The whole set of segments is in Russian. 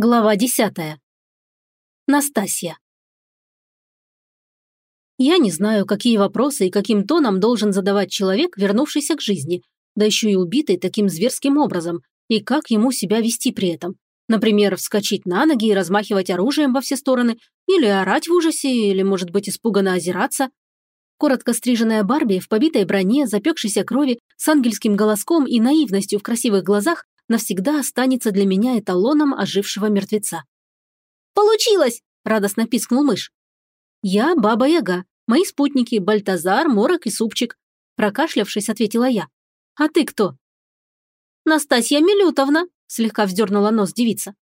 Глава десятая. Настасья. Я не знаю, какие вопросы и каким тоном должен задавать человек, вернувшийся к жизни, да еще и убитый таким зверским образом, и как ему себя вести при этом. Например, вскочить на ноги и размахивать оружием во все стороны, или орать в ужасе, или, может быть, испуганно озираться. Коротко стриженная Барби в побитой броне, запекшейся крови, с ангельским голоском и наивностью в красивых глазах навсегда останется для меня эталоном ожившего мертвеца. «Получилось!» – радостно пискнул мышь. «Я Баба-Яга, мои спутники Бальтазар, Морок и Супчик», – прокашлявшись, ответила я. «А ты кто?» «Настасья Милютовна», – слегка вздернула нос девица.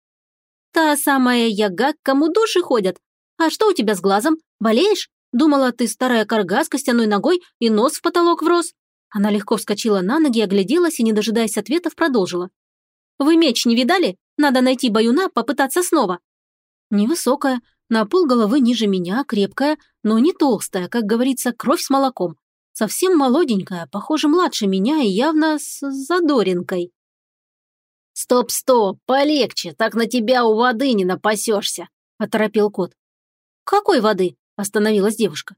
«Та самая Яга, к кому души ходят. А что у тебя с глазом? Болеешь? Думала, ты старая корга с костяной ногой и нос в потолок врос». Она легко вскочила на ноги, огляделась и, не дожидаясь ответов, продолжила. Вы меч не видали? Надо найти баюна, попытаться снова». Невысокая, на пол головы ниже меня, крепкая, но не толстая, как говорится, кровь с молоком. Совсем молоденькая, похоже, младше меня и явно с задоринкой. «Стоп-стоп, полегче, так на тебя у воды не напасешься», – оторопил кот. «Какой воды?» – остановилась девушка.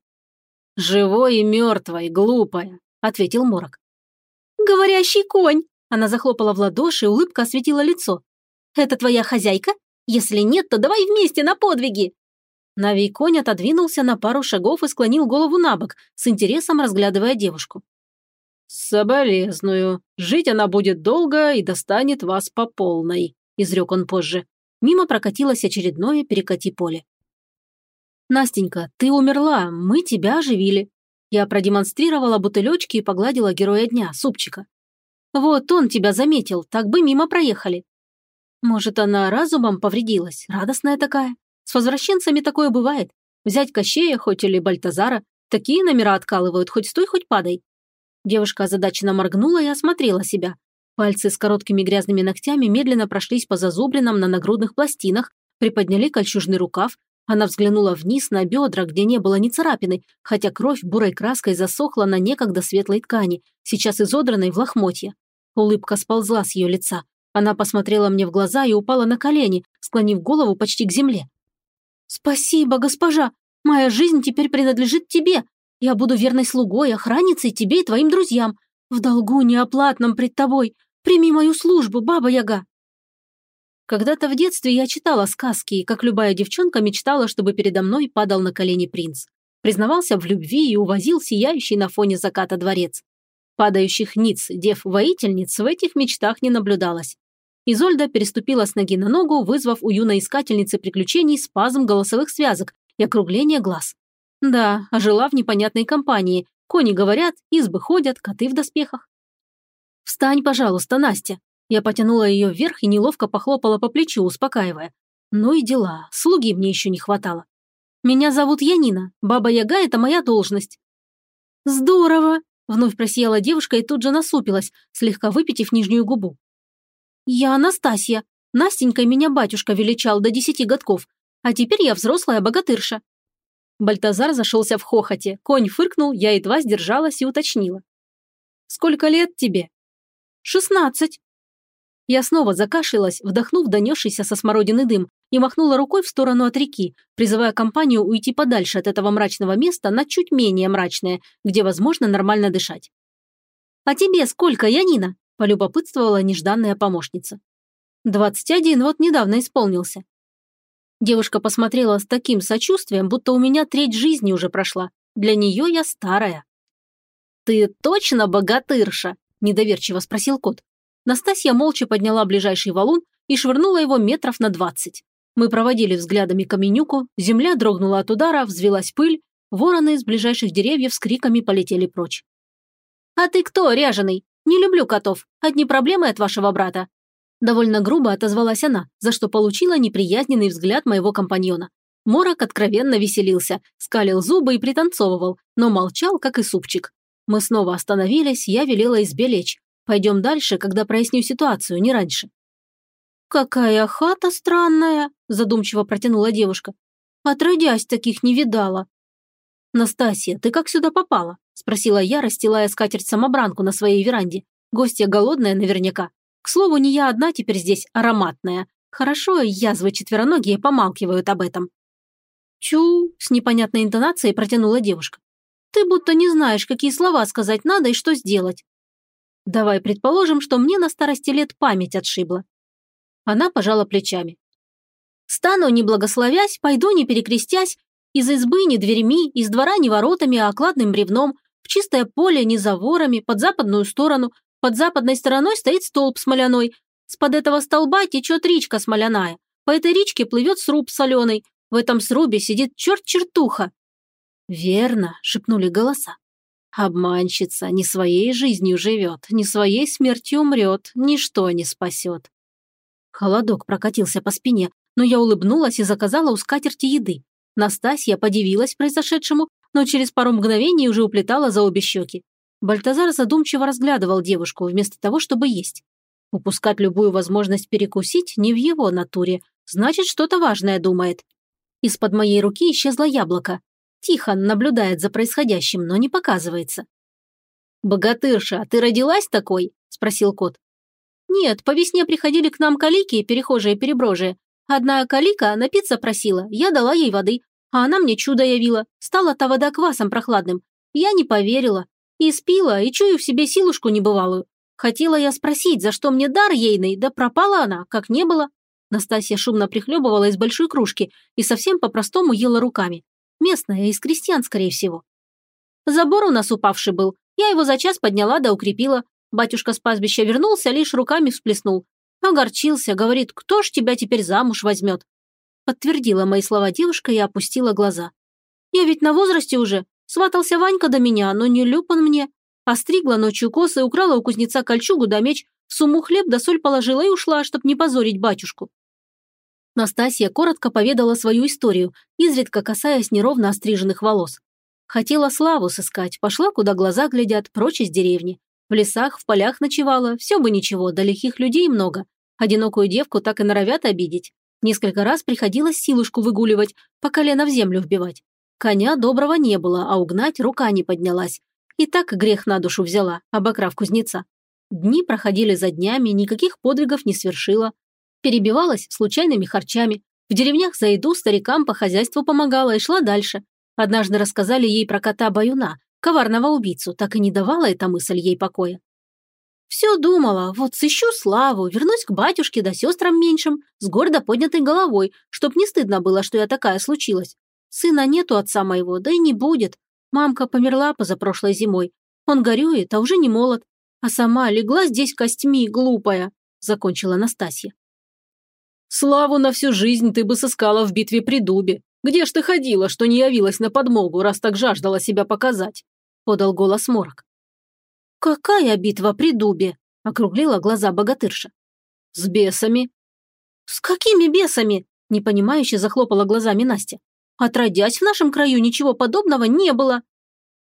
«Живой и мертвой, глупая», – ответил Морок. «Говорящий конь!» Она захлопала в ладоши, улыбка осветила лицо. «Это твоя хозяйка? Если нет, то давай вместе на подвиги!» Навий конь отодвинулся на пару шагов и склонил голову на бок, с интересом разглядывая девушку. «Соболезную. Жить она будет долго и достанет вас по полной», – изрек он позже. Мимо прокатилось очередное перекати поле. «Настенька, ты умерла, мы тебя оживили». Я продемонстрировала бутылечки и погладила героя дня, супчика. Вот он тебя заметил, так бы мимо проехали. Может, она разумом повредилась, радостная такая. С возвращенцами такое бывает. Взять Кощея хоть или Бальтазара, такие номера откалывают, хоть стой, хоть падай. Девушка озадаченно моргнула и осмотрела себя. Пальцы с короткими грязными ногтями медленно прошлись по зазубринам на нагрудных пластинах, приподняли кольчужный рукав. Она взглянула вниз на бедра, где не было ни царапины, хотя кровь бурой краской засохла на некогда светлой ткани, сейчас изодранной в лохмотья. Улыбка сползла с ее лица. Она посмотрела мне в глаза и упала на колени, склонив голову почти к земле. «Спасибо, госпожа! Моя жизнь теперь принадлежит тебе. Я буду верной слугой, охранницей тебе и твоим друзьям. В долгу неоплатном пред тобой. Прими мою службу, баба-яга!» Когда-то в детстве я читала сказки, и, как любая девчонка, мечтала, чтобы передо мной падал на колени принц. Признавался в любви и увозил сияющий на фоне заката дворец. Падающих ниц, дев-воительниц в этих мечтах не наблюдалось. Изольда переступила с ноги на ногу, вызвав у юной искательницы приключений спазм голосовых связок и округление глаз. Да, жила в непонятной компании. Кони говорят, избы ходят, коты в доспехах. «Встань, пожалуйста, Настя». Я потянула ее вверх и неловко похлопала по плечу, успокаивая. Ну и дела, слуги мне еще не хватало. Меня зовут Янина, Баба-Яга – это моя должность. Здорово, Вновь просияла девушка и тут же насупилась, слегка выпитив нижнюю губу. «Я Анастасия. Настенька меня батюшка величал до десяти годков, а теперь я взрослая богатырша». Бальтазар зашелся в хохоте, конь фыркнул, я едва сдержалась и уточнила. «Сколько лет тебе?» «Шестнадцать». Я снова закашлялась, вдохнув донесшийся со смородины дым, и махнула рукой в сторону от реки, призывая компанию уйти подальше от этого мрачного места на чуть менее мрачное, где возможно нормально дышать. «А тебе сколько, Янина?» – полюбопытствовала нежданная помощница. «Двадцать один вот недавно исполнился». Девушка посмотрела с таким сочувствием, будто у меня треть жизни уже прошла. Для нее я старая. «Ты точно богатырша?» – недоверчиво спросил кот. Настасья молча подняла ближайший валун и швырнула его метров на двадцать. Мы проводили взглядами каменюку, земля дрогнула от удара, взвелась пыль, вороны из ближайших деревьев с криками полетели прочь. «А ты кто, ряженый? Не люблю котов. Одни проблемы от вашего брата». Довольно грубо отозвалась она, за что получила неприязненный взгляд моего компаньона. Морок откровенно веселился, скалил зубы и пританцовывал, но молчал, как и супчик. Мы снова остановились, я велела избе лечь. Пойдем дальше, когда проясню ситуацию, не раньше. «Какая хата странная!» – задумчиво протянула девушка. «Отродясь, таких не видала». «Настасья, ты как сюда попала?» – спросила я, расстилая скатерть-самобранку на своей веранде. Гостья голодная наверняка. К слову, не я одна теперь здесь ароматная. Хорошо, язвы четвероногие помалкивают об этом. «Чу!» – с непонятной интонацией протянула девушка. «Ты будто не знаешь, какие слова сказать надо и что сделать. Давай предположим, что мне на старости лет память отшибла». Она пожала плечами. «Стану, не благословясь, пойду, не перекрестясь, из избы не дверьми, из двора не воротами, а окладным бревном, в чистое поле не заворами, под западную сторону, под западной стороной стоит столб смоляной, с-под этого столба течет речка смоляная, по этой речке плывет сруб соленый, в этом срубе сидит черт-чертуха». «Верно», — шепнули голоса. «Обманщица не своей жизнью живет, не своей смертью умрет, ничто не спасет». Холодок прокатился по спине, но я улыбнулась и заказала у скатерти еды. Настасья подивилась произошедшему, но через пару мгновений уже уплетала за обе щеки. Бальтазар задумчиво разглядывал девушку вместо того, чтобы есть. Упускать любую возможность перекусить не в его натуре, значит, что-то важное думает. Из-под моей руки исчезло яблоко. Тихон наблюдает за происходящим, но не показывается. «Богатырша, ты родилась такой?» – спросил кот. «Нет, по весне приходили к нам калики, перехожие-переброжие. Одна калика напиться просила, я дала ей воды, а она мне чудо явила. Стала та вода квасом прохладным. Я не поверила. И спила, и чую в себе силушку небывалую. Хотела я спросить, за что мне дар ейный, да пропала она, как не было. Настасья шумно прихлебывала из большой кружки и совсем по-простому ела руками. Местная, из крестьян, скорее всего. Забор у нас упавший был. Я его за час подняла да укрепила. Батюшка с пастбища вернулся, лишь руками всплеснул. Огорчился, говорит, кто ж тебя теперь замуж возьмет? Подтвердила мои слова девушка и опустила глаза. Я ведь на возрасте уже. Сватался Ванька до меня, но не люб он мне. Остригла ночью косы, украла у кузнеца кольчугу да меч, в сумму хлеб да соль положила и ушла, чтоб не позорить батюшку. Настасья коротко поведала свою историю, изредка касаясь неровно остриженных волос. Хотела славу сыскать, пошла, куда глаза глядят, прочь из деревни. В лесах, в полях ночевала, все бы ничего, да лихих людей много. Одинокую девку так и норовят обидеть. Несколько раз приходилось силушку выгуливать, по колено в землю вбивать. Коня доброго не было, а угнать рука не поднялась. И так грех на душу взяла, обокрав кузнеца. Дни проходили за днями, никаких подвигов не свершила. Перебивалась случайными харчами. В деревнях за еду старикам по хозяйству помогала и шла дальше. Однажды рассказали ей про кота Баюна, коварного убийцу, так и не давала эта мысль ей покоя. Все думала, вот сыщу славу, вернусь к батюшке да сестрам меньшим, с гордо поднятой головой, чтоб не стыдно было, что я такая случилась. Сына нету отца моего, да и не будет. Мамка померла позапрошлой зимой. Он горюет, а уже не молод. А сама легла здесь костьми, глупая», – закончила Настасья. Славу на всю жизнь ты бы сыскала в битве при дубе. Где ж ты ходила, что не явилась на подмогу, раз так жаждала себя показать?» – подал голос Морок. «Какая битва при дубе?» – округлила глаза богатырша. «С бесами». «С какими бесами?» – непонимающе захлопала глазами Настя. «Отродясь, в нашем краю ничего подобного не было».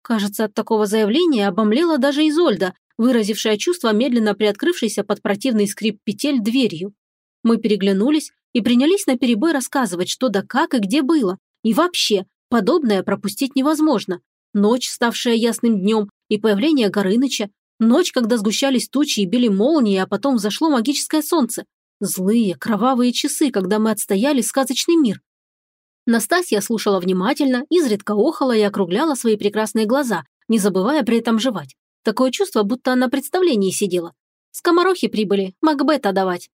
Кажется, от такого заявления обомлела даже Изольда, выразившая чувство медленно приоткрывшейся под противный скрип петель дверью. Мы переглянулись и принялись наперебой рассказывать, что да как и где было. И вообще, подобное пропустить невозможно. Ночь, ставшая ясным днем, и появление Горыныча. Ночь, когда сгущались тучи и били молнии, а потом взошло магическое солнце. Злые, кровавые часы, когда мы отстояли сказочный мир. Настасья слушала внимательно, изредка охала и округляла свои прекрасные глаза, не забывая при этом жевать. Такое чувство, будто она на представлении сидела. Скоморохи прибыли, Макбета давать.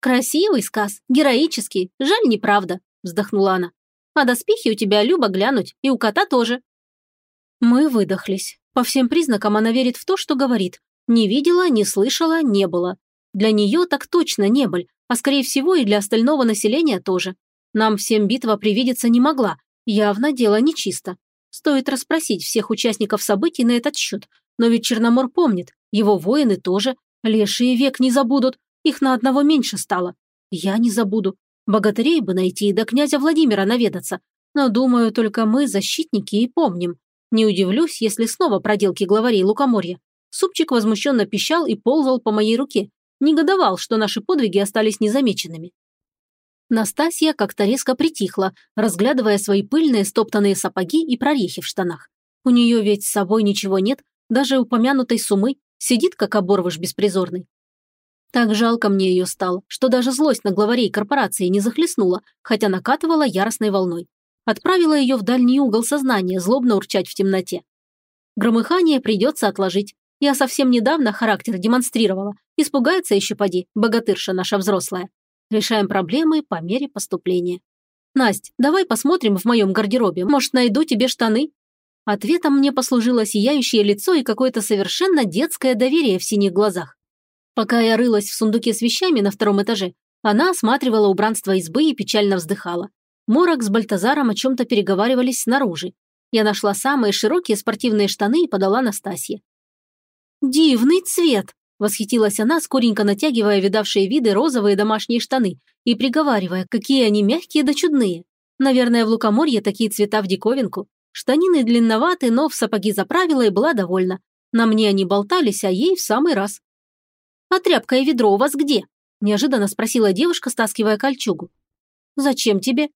«Красивый сказ, героический, жаль, неправда», – вздохнула она. «А доспехи у тебя Люба глянуть, и у кота тоже». Мы выдохлись. По всем признакам она верит в то, что говорит. Не видела, не слышала, не было. Для нее так точно не был, а скорее всего и для остального населения тоже. Нам всем битва привидеться не могла, явно дело нечисто. Стоит расспросить всех участников событий на этот счет. Но ведь Черномор помнит, его воины тоже, лешие век не забудут, их на одного меньше стало. Я не забуду. Богатырей бы найти и до князя Владимира наведаться. Но, думаю, только мы, защитники, и помним. Не удивлюсь, если снова проделки главарей Лукоморья. Супчик возмущенно пищал и ползал по моей руке. Негодовал, что наши подвиги остались незамеченными. Настасья как-то резко притихла, разглядывая свои пыльные стоптанные сапоги и прорехи в штанах. У нее ведь с собой ничего нет, даже упомянутой сумы, сидит как оборвыш беспризорный. Так жалко мне ее стало, что даже злость на главарей корпорации не захлестнула, хотя накатывала яростной волной. Отправила ее в дальний угол сознания, злобно урчать в темноте. Громыхание придется отложить. Я совсем недавно характер демонстрировала. Испугается еще поди, богатырша наша взрослая. Решаем проблемы по мере поступления. Насть, давай посмотрим в моем гардеробе. Может, найду тебе штаны? Ответом мне послужило сияющее лицо и какое-то совершенно детское доверие в синих глазах. Пока я рылась в сундуке с вещами на втором этаже, она осматривала убранство избы и печально вздыхала. Морок с Бальтазаром о чем-то переговаривались снаружи. Я нашла самые широкие спортивные штаны и подала Настасье. «Дивный цвет!» – восхитилась она, скоренько натягивая видавшие виды розовые домашние штаны и приговаривая, какие они мягкие да чудные. Наверное, в Лукоморье такие цвета в диковинку. Штанины длинноваты, но в сапоги заправила и была довольна. На мне они болтались, а ей в самый раз. «А тряпка и ведро у вас где?» – неожиданно спросила девушка, стаскивая кольчугу. «Зачем тебе?»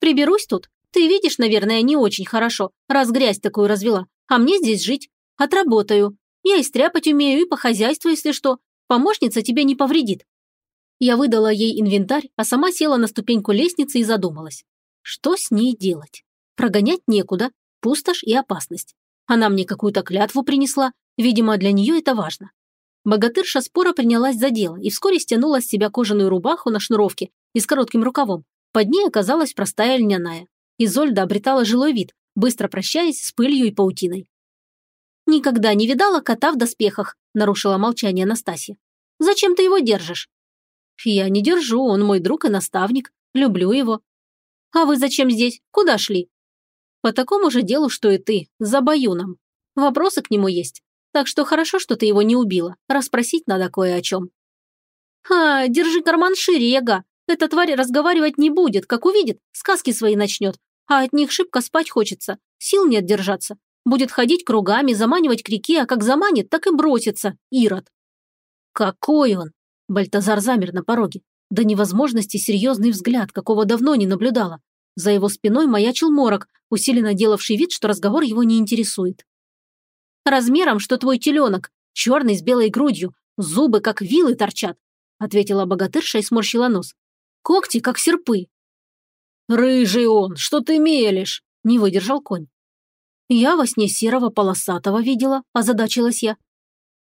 «Приберусь тут. Ты видишь, наверное, не очень хорошо, раз грязь такую развела. А мне здесь жить. Отработаю. Я и стряпать умею, и по хозяйству, если что. Помощница тебе не повредит». Я выдала ей инвентарь, а сама села на ступеньку лестницы и задумалась. Что с ней делать? Прогонять некуда, пустошь и опасность. Она мне какую-то клятву принесла, видимо, для нее это важно. Богатырша спора принялась за дело и вскоре стянула с себя кожаную рубаху на шнуровке и с коротким рукавом. Под ней оказалась простая льняная. Изольда обретала жилой вид, быстро прощаясь с пылью и паутиной. «Никогда не видала кота в доспехах», – нарушила молчание Настасья. «Зачем ты его держишь?» «Я не держу, он мой друг и наставник. Люблю его». «А вы зачем здесь? Куда шли?» По такому же делу, что и ты, за Баюном. Вопросы к нему есть. Так что хорошо, что ты его не убила. Расспросить надо кое о чем. А, держи карман шире, Яга. Эта тварь разговаривать не будет, как увидит, сказки свои начнет. А от них шибко спать хочется. Сил нет держаться. Будет ходить кругами, заманивать к реке, а как заманит, так и бросится, Ирод. Какой он? Бальтазар замер на пороге. До невозможности серьезный взгляд, какого давно не наблюдала. За его спиной маячил морок, усиленно делавший вид, что разговор его не интересует. «Размером, что твой теленок, черный с белой грудью, зубы, как вилы торчат», ответила богатырша и сморщила нос. «Когти, как серпы». «Рыжий он, что ты мелешь?» – не выдержал конь. «Я во сне серого полосатого видела», – озадачилась я.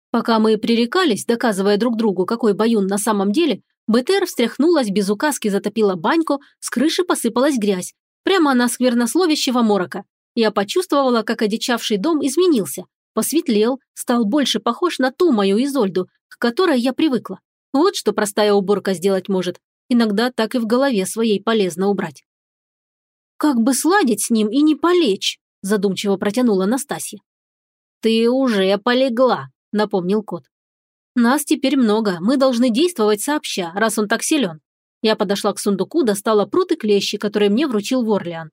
Пока мы пререкались, доказывая друг другу, какой баюн на самом деле, БТР встряхнулась, без указки затопила баньку, с крыши посыпалась грязь. Прямо на сквернословящего морока. Я почувствовала, как одичавший дом изменился. Посветлел, стал больше похож на ту мою Изольду, к которой я привыкла. Вот что простая уборка сделать может. Иногда так и в голове своей полезно убрать. «Как бы сладить с ним и не полечь», задумчиво протянула Настасья. «Ты уже полегла», напомнил кот. Нас теперь много, мы должны действовать сообща, раз он так силен. Я подошла к сундуку, достала прут и клещи, которые мне вручил Ворлиан.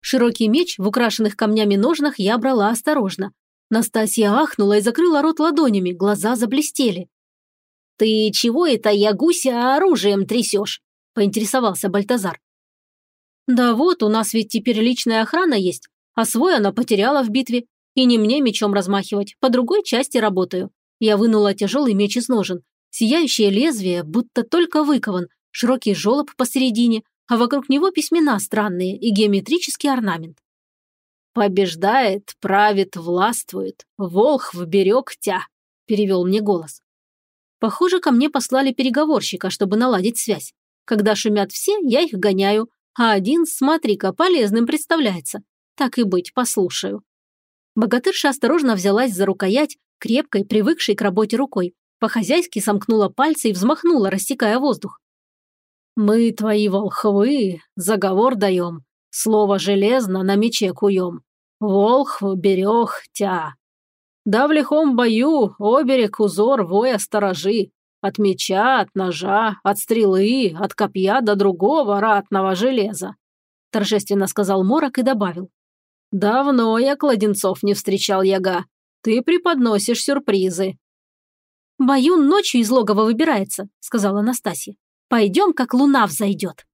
Широкий меч в украшенных камнями ножнах я брала осторожно. Настасья ахнула и закрыла рот ладонями, глаза заблестели. «Ты чего это, я гуся, оружием трясешь?» – поинтересовался Бальтазар. «Да вот, у нас ведь теперь личная охрана есть, а свой она потеряла в битве. И не мне мечом размахивать, по другой части работаю. Я вынула тяжелый меч из ножен. Сияющее лезвие, будто только выкован, широкий желоб посередине, а вокруг него письмена странные и геометрический орнамент. «Побеждает, правит, властвует, волхв берег тя», – перевел мне голос. Похоже, ко мне послали переговорщика, чтобы наладить связь. Когда шумят все, я их гоняю, а один, смотри-ка, полезным представляется. Так и быть, послушаю. Богатырша осторожно взялась за рукоять, крепкой, привыкшей к работе рукой, по-хозяйски сомкнула пальцы и взмахнула, рассекая воздух. «Мы, твои волхвы, заговор даем, слово железно на мече куем. Волхв берег тя. Да в лихом бою оберег узор воя сторожи, от меча, от ножа, от стрелы, от копья до другого ратного железа», торжественно сказал Морок и добавил. «Давно я кладенцов не встречал, Яга. Ты преподносишь сюрпризы». «Баюн ночью из логова выбирается», — сказала Настасья. «Пойдем, как луна взойдет».